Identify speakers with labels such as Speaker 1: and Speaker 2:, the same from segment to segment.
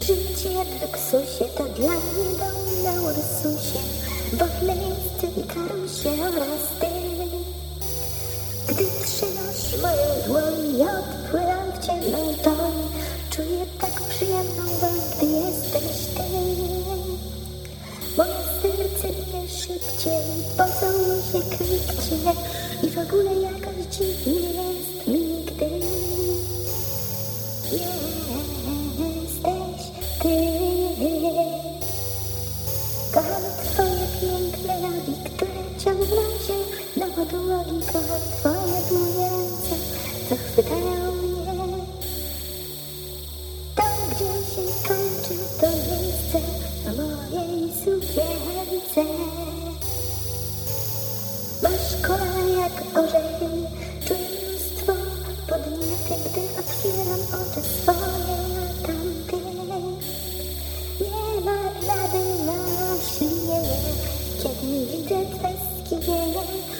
Speaker 1: Życie luksusie to dla mnie dom na Ursusie Wolne miejsce i karusie oraz ty Gdy trzymasz moją dłoń Ja odpływam w ciemną toń Czuję tak przyjemną woń, gdy jesteś ty. Moje serce bije szybciej Pocałuj się krótkie I w ogóle jakoś dziwnie podłogi Kocham twoje długie ręce, co chwytają mnie. Tam, gdzie się kończy to miejsce na mojej sukience. Masz kolana jak orzechy, czuję mnóstwo podniety, gdy otwieram oczy swoje na tamtej. Nie ma rady na ślinienie, kiedy widzę Twe skinienie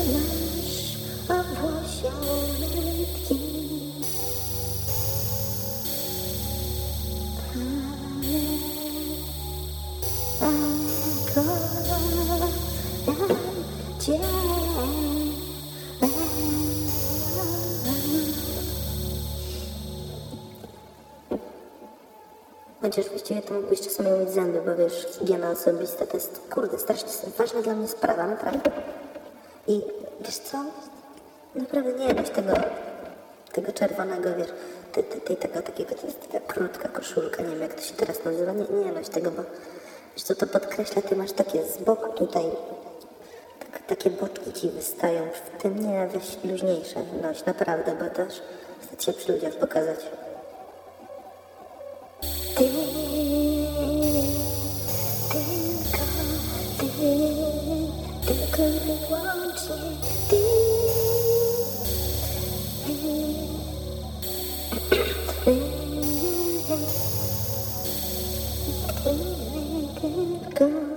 Speaker 1: Chociaż właściwie to mógłbyś czasami umyć zęby, bo wiesz, higiena osobista to jest, kurde, strasznie ważna dla mnie sprawa, naprawdę. I wiesz co? Naprawdę nie jadłeś tego, tego czerwonego, wiesz, tej, tej, tej tego takiego, to jest taka krótka koszulka, nie wiem jak to się teraz nazywa, nie, nie tego, bo wiesz co, to podkreśla, ty masz takie z boku tutaj, tak, takie boczki ci wystają, w tym nie, weź luźniejsze noś, naprawdę, bo też chcę cię przy ludziach pokazać. Ty, tylko ty, tylko i wyłącznie Ty, tylko